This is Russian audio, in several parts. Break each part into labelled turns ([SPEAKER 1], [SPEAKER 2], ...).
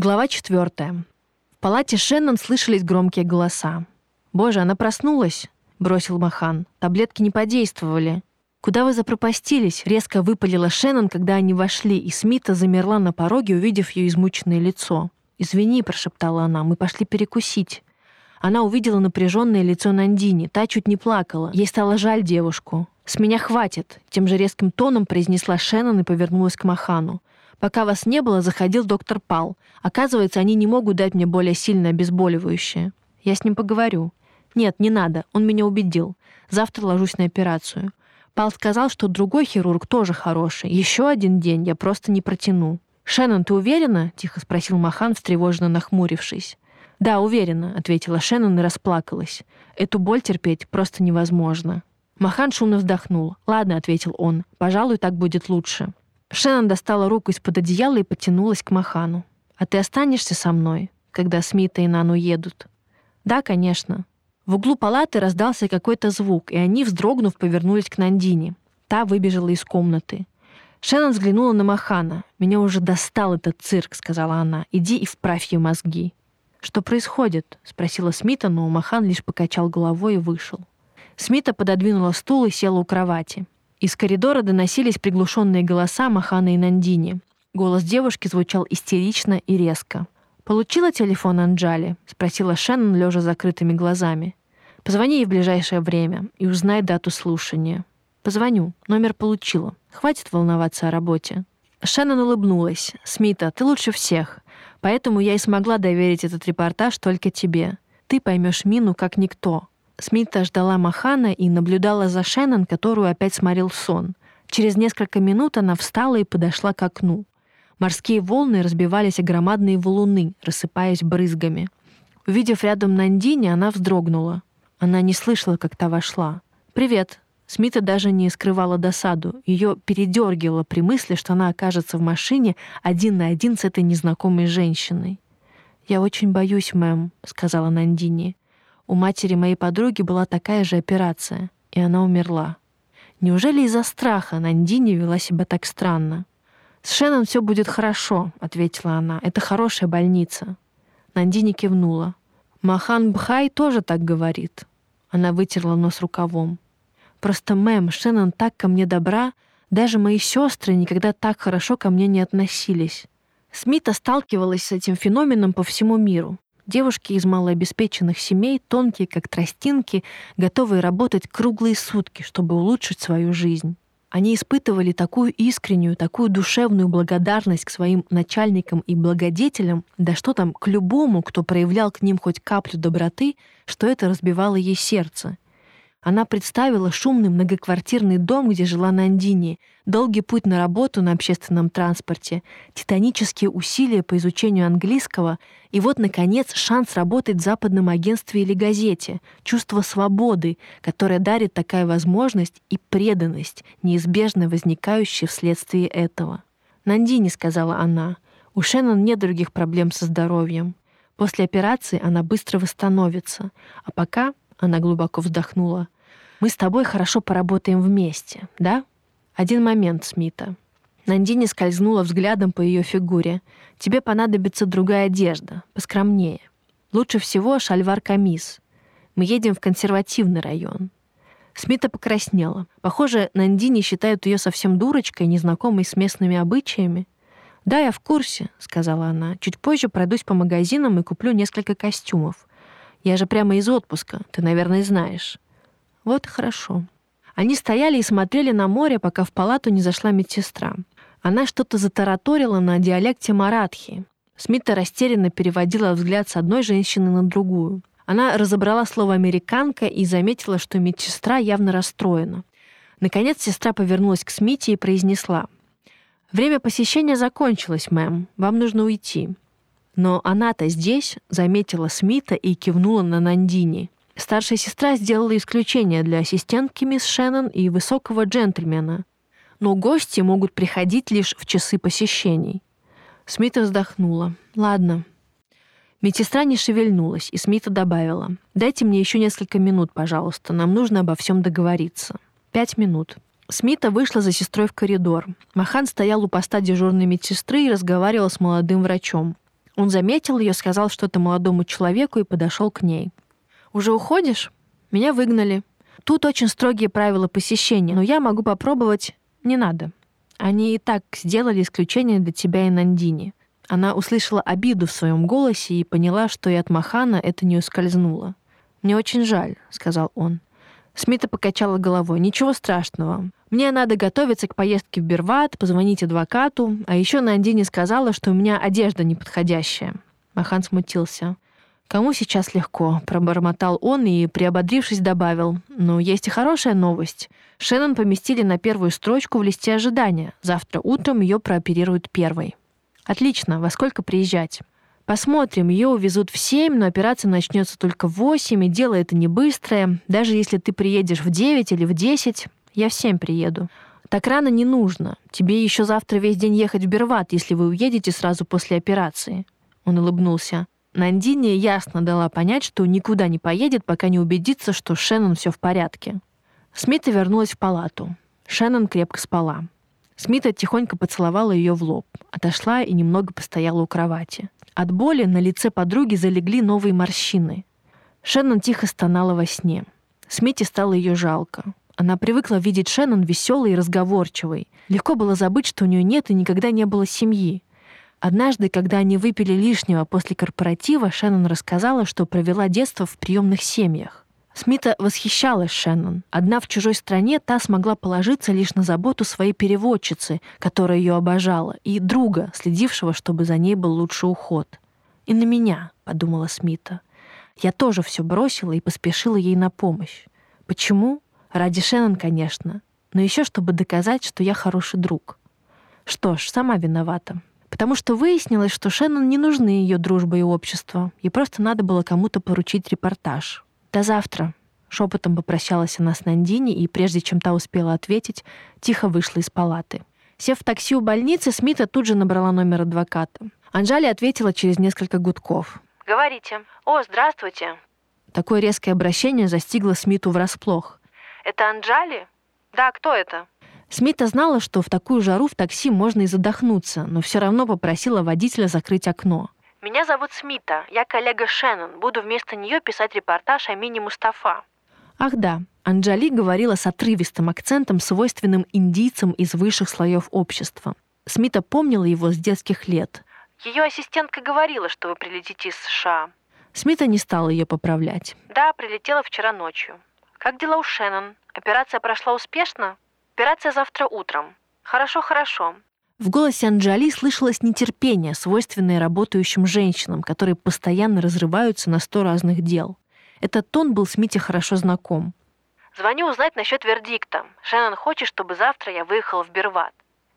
[SPEAKER 1] Глава четвертая. В палате Шеннон слышались громкие голоса. «Боже, она проснулась!» — бросил Махан. «Таблетки не подействовали». «Куда вы запропастились?» — резко выпалила Шеннон, когда они вошли, и Смита замерла на пороге, увидев ее измученное лицо. «Извини», — прошептала она, — «мы пошли перекусить». Она увидела напряженное лицо Нандини. Та чуть не плакала. Ей стало жаль девушку. «С меня хватит», — тем же резким тоном произнесла Шеннон и повернулась к Махану. Пока вас не было, заходил доктор Пал. Оказывается, они не могут дать мне более сильное обезболивающее. Я с ним поговорю. Нет, не надо, он меня убедил. Завтра ложусь на операцию. Пал сказал, что другой хирург тоже хороший. Еще один день я просто не протяну. «Шеннон, ты уверена?» — тихо спросил Махан, встревоженно нахмурившись. «Да, уверена», — ответила Шеннон и расплакалась. «Эту боль терпеть просто невозможно». Махан шумно вздохнул. «Ладно», — ответил он, — «пожалуй, так будет лучше». Шеннон достала руку из-под одеяла и потянулась к Махану. «А ты останешься со мной, когда Смита и Нан уедут?» «Да, конечно». В углу палаты раздался какой-то звук, и они, вздрогнув, повернулись к Нандине. Та выбежала из комнаты. Шеннон взглянула на Махана. «Меня уже достал этот цирк», — сказала она. «Иди и вправь ей мозги». «Что происходит?» — спросила Смита, но Махан лишь покачал головой и вышел. Смита пододвинула стул и села у кровати. Из коридора доносились приглушенные голоса Махана и Нандини. Голос девушки звучал истерично и резко. «Получила телефон Анджали?» — спросила Шеннон, лежа закрытыми глазами. «Позвони ей в ближайшее время и узнай дату слушания». «Позвоню. Номер получила. Хватит волноваться о работе». Шеннон улыбнулась. «Смита, ты лучше всех. Поэтому я и смогла доверить этот репортаж только тебе. Ты поймешь Мину как никто. Смита ждала Махана и наблюдала за Шеннон, которую опять сморил сон. Через несколько минут она встала и подошла к окну. Морские волны разбивались о громадные валуны, рассыпаясь брызгами. Увидев рядом Нандини, она вздрогнула. Она не слышала, как та вошла. «Привет». Смита даже не скрывала досаду. Ее передергивало при мысли, что она окажется в машине один на один с этой незнакомой женщиной. «Я очень боюсь, мэм», — сказала Нандини. У матери моей подруги была такая же операция, и она умерла. Неужели из-за страха Нандини вела себя так странно? «С Шеннон все будет хорошо», — ответила она. «Это хорошая больница». Нандини кивнула. «Махан Бхай тоже так говорит». Она вытерла нос рукавом. «Просто, мэм, Шеннон так ко мне добра, даже мои сестры никогда так хорошо ко мне не относились». Смита сталкивалась с этим феноменом по всему миру. Девушки из малообеспеченных семей, тонкие как тростинки, готовые работать круглые сутки, чтобы улучшить свою жизнь. Они испытывали такую искреннюю, такую душевную благодарность к своим начальникам и благодетелям, да что там, к любому, кто проявлял к ним хоть каплю доброты, что это разбивало ей сердце. Она представила шумный многоквартирный дом, где жила Нандини, долгий путь на работу на общественном транспорте, титанические усилия по изучению английского и вот, наконец, шанс работать в западном агентстве или газете, чувство свободы, которое дарит такая возможность и преданность, неизбежно возникающая вследствие этого. «Нандини», — сказала она, — «у Шеннон нет других проблем со здоровьем. После операции она быстро восстановится, а пока она глубоко вздохнула. «Мы с тобой хорошо поработаем вместе, да?» «Один момент, Смита». Нандини скользнула взглядом по ее фигуре. «Тебе понадобится другая одежда, поскромнее. Лучше всего шальвар-камис. Мы едем в консервативный район». Смита покраснела. Похоже, Нандини считают ее совсем дурочкой, незнакомой с местными обычаями. «Да, я в курсе», — сказала она. «Чуть позже пройдусь по магазинам и куплю несколько костюмов. Я же прямо из отпуска, ты, наверное, знаешь. Вот хорошо. Они стояли и смотрели на море, пока в палату не зашла медсестра. Она что-то затараторила на диалекте маратхи. Смита растерянно переводила взгляд с одной женщины на другую. Она разобрала слово «американка» и заметила, что медсестра явно расстроена. Наконец сестра повернулась к Смите и произнесла. «Время посещения закончилось, мэм. Вам нужно уйти. Но она-то здесь заметила Смита и кивнула на Нандини. Старшая сестра сделала исключение для ассистентки мисс Шеннон и высокого джентльмена. Но гости могут приходить лишь в часы посещений. Смита вздохнула. «Ладно». Медсестра не шевельнулась, и Смита добавила. «Дайте мне еще несколько минут, пожалуйста. Нам нужно обо всем договориться». «Пять минут». Смита вышла за сестрой в коридор. Махан стоял у поста дежурной медсестры и разговаривал с молодым врачом. Он заметил ее, сказал что-то молодому человеку и подошел к ней. «Уже уходишь? Меня выгнали. Тут очень строгие правила посещения, но я могу попробовать. Не надо. Они и так сделали исключение для тебя и Нандини». Она услышала обиду в своем голосе и поняла, что и от Махана это не ускользнуло. «Мне очень жаль», — сказал он. Смита покачала головой. «Ничего страшного. Мне надо готовиться к поездке в Берват, позвонить адвокату, а еще Нандине сказала, что у меня одежда неподходящая». Махан смутился. «Кому сейчас легко?» — пробормотал он и, приободрившись, добавил. «Но есть и хорошая новость. Шеннон поместили на первую строчку в листе ожидания. Завтра утром ее прооперируют первой». «Отлично. Во сколько приезжать?» Посмотрим, ее увезут в 7, но операция начнется только в 8, и дело это не быстрое. Даже если ты приедешь в 9 или в 10, я в 7 приеду. Так рано не нужно. Тебе еще завтра весь день ехать в Берват, если вы уедете сразу после операции. Он улыбнулся. Нандине ясно дала понять, что никуда не поедет, пока не убедится, что Шеннон все в порядке. Смита вернулась в палату. Шеннон крепко спала. Смита тихонько поцеловала ее в лоб, отошла и немного постояла у кровати. От боли на лице подруги залегли новые морщины. Шеннон тихо стонала во сне. Смите стало ее жалко. Она привыкла видеть Шеннон веселой и разговорчивой. Легко было забыть, что у нее нет и никогда не было семьи. Однажды, когда они выпили лишнего после корпоратива, Шеннон рассказала, что провела детство в приемных семьях. Смита восхищалась Шеннон. Одна в чужой стране та смогла положиться лишь на заботу своей переводчицы, которая ее обожала, и друга, следившего, чтобы за ней был лучший уход. «И на меня», — подумала Смита. Я тоже все бросила и поспешила ей на помощь. Почему? Ради Шеннон, конечно, но еще чтобы доказать, что я хороший друг. Что ж, сама виновата. Потому что выяснилось, что Шеннон не нужны ее дружба и общество. Ей просто надо было кому-то поручить репортаж. «До завтра», — шепотом попрощалась она с Нандини, и прежде чем та успела ответить, тихо вышла из палаты. Сев в такси у больницы, Смита тут же набрала номер адвоката. Анжали ответила через несколько гудков.
[SPEAKER 2] «Говорите. О, здравствуйте».
[SPEAKER 1] Такое резкое обращение застигло Смиту врасплох.
[SPEAKER 2] «Это Анжали? Да, кто это?»
[SPEAKER 1] Смита знала, что в такую жару в такси можно и задохнуться, но все равно попросила водителя закрыть окно.
[SPEAKER 2] Меня зовут Смита, я коллега Шеннон. Буду вместо нее писать репортаж о Мини Мустафа.
[SPEAKER 1] Ах да, Анджали говорила с отрывистым акцентом, свойственным индийцам из высших слоев общества. Смита помнила его с детских лет.
[SPEAKER 2] Ее ассистентка говорила, что вы прилетите из США.
[SPEAKER 1] Смита не стала ее поправлять.
[SPEAKER 2] Да, прилетела вчера ночью. Как дела у Шеннон? Операция прошла успешно? Операция завтра утром. Хорошо, хорошо.
[SPEAKER 1] В голосе Анджали слышалось нетерпение, свойственное работающим женщинам, которые постоянно разрываются на сто разных дел. Этот тон был Смите хорошо знаком.
[SPEAKER 2] «Звоню узнать насчет вердикта. Шеннон хочет, чтобы завтра я выехала в Берват.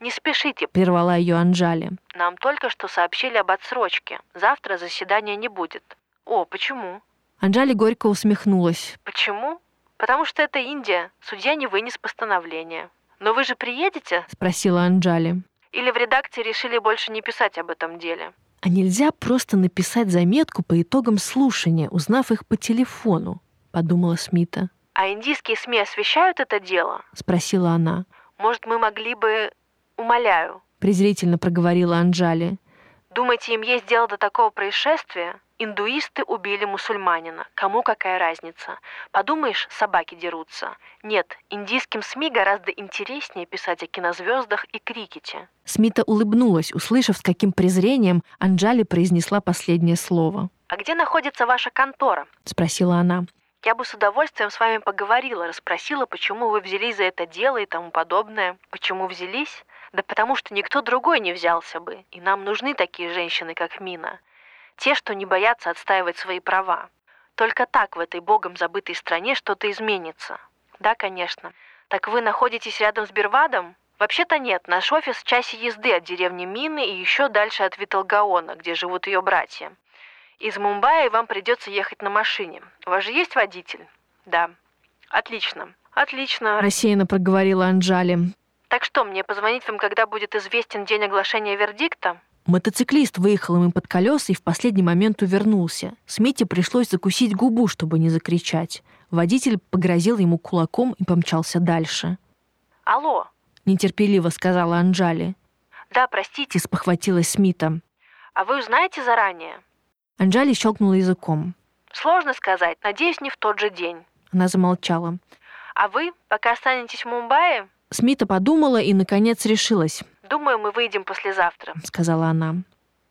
[SPEAKER 2] «Не спешите», —
[SPEAKER 1] прервала ее Анджали.
[SPEAKER 2] «Нам только что сообщили об отсрочке. Завтра заседания не будет». «О, почему?»
[SPEAKER 1] Анджали горько усмехнулась.
[SPEAKER 2] «Почему? Потому что это Индия. Судья не вынес постановление». «Но вы же приедете?»
[SPEAKER 1] — спросила Анджали.
[SPEAKER 2] Или в редакции решили больше не писать об этом деле?
[SPEAKER 1] А нельзя просто написать заметку по итогам слушания, узнав их по телефону, подумала Смита.
[SPEAKER 2] А индийские СМИ освещают это дело?
[SPEAKER 1] спросила она.
[SPEAKER 2] Может, мы могли бы... Умоляю.
[SPEAKER 1] презрительно проговорила Анджали.
[SPEAKER 2] Думаете, им есть дело до такого происшествия? Индуисты убили мусульманина. Кому какая разница? Подумаешь, собаки дерутся. Нет, индийским СМИ гораздо интереснее писать о кинозвездах и крикете.
[SPEAKER 1] Смита улыбнулась, услышав, с каким презрением Анджали произнесла последнее слово.
[SPEAKER 2] «А где находится ваша контора?»
[SPEAKER 1] — спросила она.
[SPEAKER 2] «Я бы с удовольствием с вами поговорила, расспросила, почему вы взялись за это дело и тому подобное. Почему взялись? Да потому что никто другой не взялся бы, и нам нужны такие женщины, как Мина. Те, что не боятся отстаивать свои права. Только так в этой богом забытой стране что-то изменится. Да, конечно. Так вы находитесь рядом с Бервадом? Вообще-то нет, наш офис в часе езды от деревни Мины и еще дальше от Виталгаона, где живут ее братья. Из Мумбаи вам придется ехать на машине. У вас же есть водитель? Да. Отлично. Отлично.
[SPEAKER 1] Рассеянно проговорила Анджали.
[SPEAKER 2] Так что, мне позвонить вам, когда будет известен день оглашения вердикта?
[SPEAKER 1] Мотоциклист выехал им под колеса и в последний момент увернулся. Смите пришлось закусить губу, чтобы не закричать. Водитель погрозил ему кулаком и помчался дальше.
[SPEAKER 2] «Алло!»
[SPEAKER 1] — нетерпеливо сказала Анжали.
[SPEAKER 2] «Да, простите», —
[SPEAKER 1] спохватилась Смита.
[SPEAKER 2] А вы узнаете заранее?
[SPEAKER 1] Анжали щелкнула языком.
[SPEAKER 2] Сложно сказать. Надеюсь, не в тот же день.
[SPEAKER 1] Она замолчала.
[SPEAKER 2] А вы, пока останетесь в Мумбаи,
[SPEAKER 1] Смита подумала и, наконец, решилась,
[SPEAKER 2] думаю, мы выйдем послезавтра.
[SPEAKER 1] сказала она.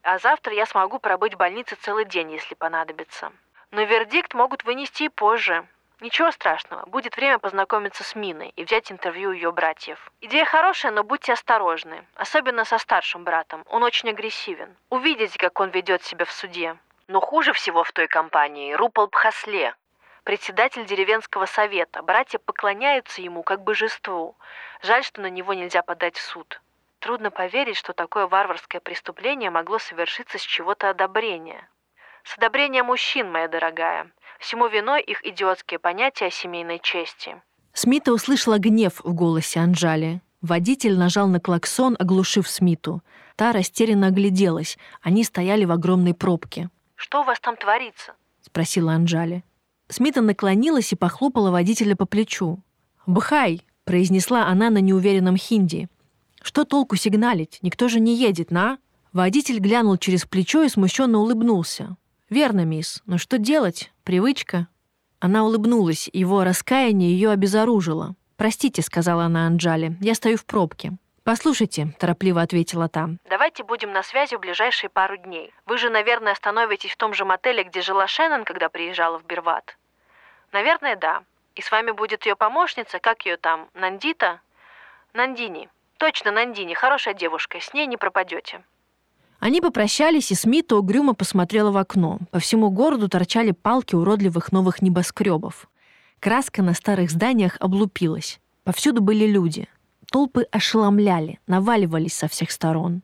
[SPEAKER 2] А завтра я смогу пробыть в больнице целый день, если понадобится. Но вердикт могут вынести и позже. Ничего страшного, будет время познакомиться с Миной и взять интервью у ее братьев. Идея хорошая, но будьте осторожны. Особенно со старшим братом, он очень агрессивен. Увидите, как он ведет себя в суде. Но хуже всего в той компании Рупал Бхасле, председатель деревенского совета. Братья поклоняются ему как божеству. Жаль, что на него нельзя подать в суд. Трудно поверить, что такое варварское преступление могло совершиться с чего-то одобрения. С одобрения мужчин, моя дорогая. Всему виной их идиотские понятия о семейной чести.
[SPEAKER 1] Смита услышала гнев в голосе Анжали. Водитель нажал на клаксон, оглушив Смиту. Та растерянно огляделась. Они стояли в огромной пробке.
[SPEAKER 2] Что у вас там творится?
[SPEAKER 1] — спросила Анжали. Смита наклонилась и похлопала водителя по плечу. «Бхай!» — произнесла она на неуверенном хинди. «Что толку сигналить? Никто же не едет, на?» Водитель глянул через плечо и смущенно улыбнулся. «Верно, мисс. Но что делать? Привычка?» Она улыбнулась, его раскаяние ее обезоружило. «Простите», — сказала она Анджале, — «я стою в пробке». «Послушайте», — торопливо ответила та,
[SPEAKER 2] Давайте будем на связи в ближайшие пару дней. Вы же, наверное, остановитесь в том же мотеле, где жила Шеннон, когда приезжала в Бирват. Наверное, да. И с вами будет ее помощница, как ее там, Нандита? Нандини. Точно, Нандини, хорошая девушка, с ней не пропадете.
[SPEAKER 1] Они попрощались, и Смита угрюмо посмотрела в окно. По всему городу торчали палки уродливых новых небоскребов. Краска на старых зданиях облупилась. Повсюду были люди. Толпы ошеломляли, наваливались со всех сторон.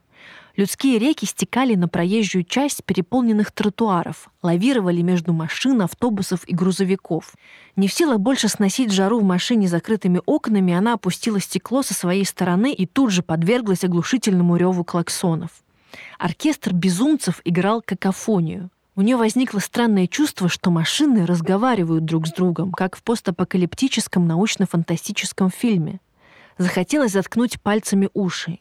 [SPEAKER 1] Людские реки стекали на проезжую часть переполненных тротуаров, лавировали между машин, автобусов и грузовиков. Не в силах больше сносить жару в машине с закрытыми окнами, она опустила стекло со своей стороны и тут же подверглась оглушительному реву клаксонов. Оркестр безумцев играл какофонию. У нее возникло странное чувство, что машины разговаривают друг с другом, как в постапокалиптическом научно-фантастическом фильме. Захотелось заткнуть пальцами уши.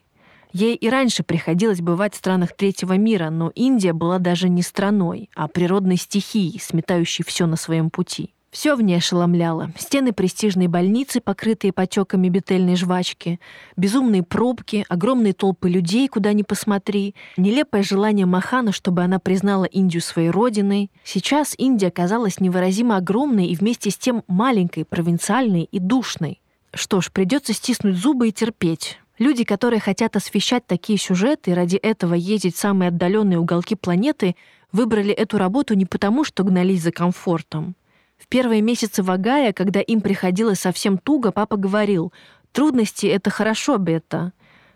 [SPEAKER 1] Ей и раньше приходилось бывать в странах третьего мира, но Индия была даже не страной, а природной стихией, сметающей все на своем пути. Все в ней ошеломляло. Стены престижной больницы, покрытые потеками бетельной жвачки, безумные пробки, огромные толпы людей, куда ни посмотри, нелепое желание Махана, чтобы она признала Индию своей родиной. Сейчас Индия казалась невыразимо огромной и вместе с тем маленькой, провинциальной и душной. Что ж, придется стиснуть зубы и терпеть. Люди, которые хотят освещать такие сюжеты и ради этого ездить в самые отдаленные уголки планеты, выбрали эту работу не потому, что гнались за комфортом. В первые месяцы Вагая, когда им приходилось совсем туго, папа говорил, «Трудности — это хорошо, Бетта.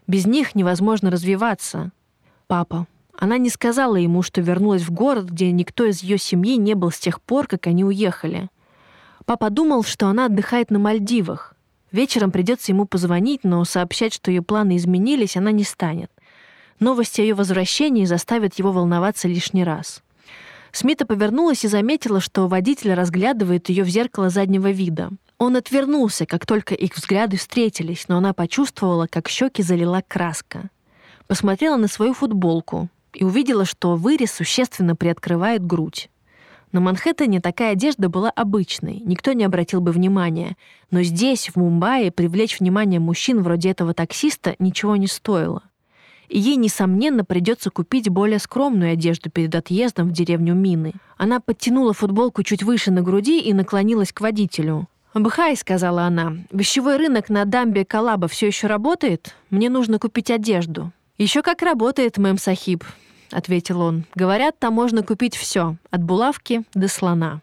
[SPEAKER 1] Без них невозможно развиваться». Папа. Она не сказала ему, что вернулась в город, где никто из ее семьи не был с тех пор, как они уехали. Папа думал, что она отдыхает на Мальдивах. Вечером придется ему позвонить, но сообщать, что ее планы изменились, она не станет. Новости о ее возвращении заставят его волноваться лишний раз. Смита повернулась и заметила, что водитель разглядывает ее в зеркало заднего вида. Он отвернулся, как только их взгляды встретились, но она почувствовала, как щеки залила краска. Посмотрела на свою футболку и увидела, что вырез существенно приоткрывает грудь. На Манхэттене такая одежда была обычной, никто не обратил бы внимания. Но здесь, в Мумбаи, привлечь внимание мужчин вроде этого таксиста ничего не стоило. И ей, несомненно, придется купить более скромную одежду перед отъездом в деревню Мины. Она подтянула футболку чуть выше на груди и наклонилась к водителю. «Бхай», — сказала она, — «вещевой рынок на дамбе Калаба все еще работает? Мне нужно купить одежду». «Еще как работает, мэм Сахиб», — ответил он. «Говорят, там можно купить все, от булавки до слона».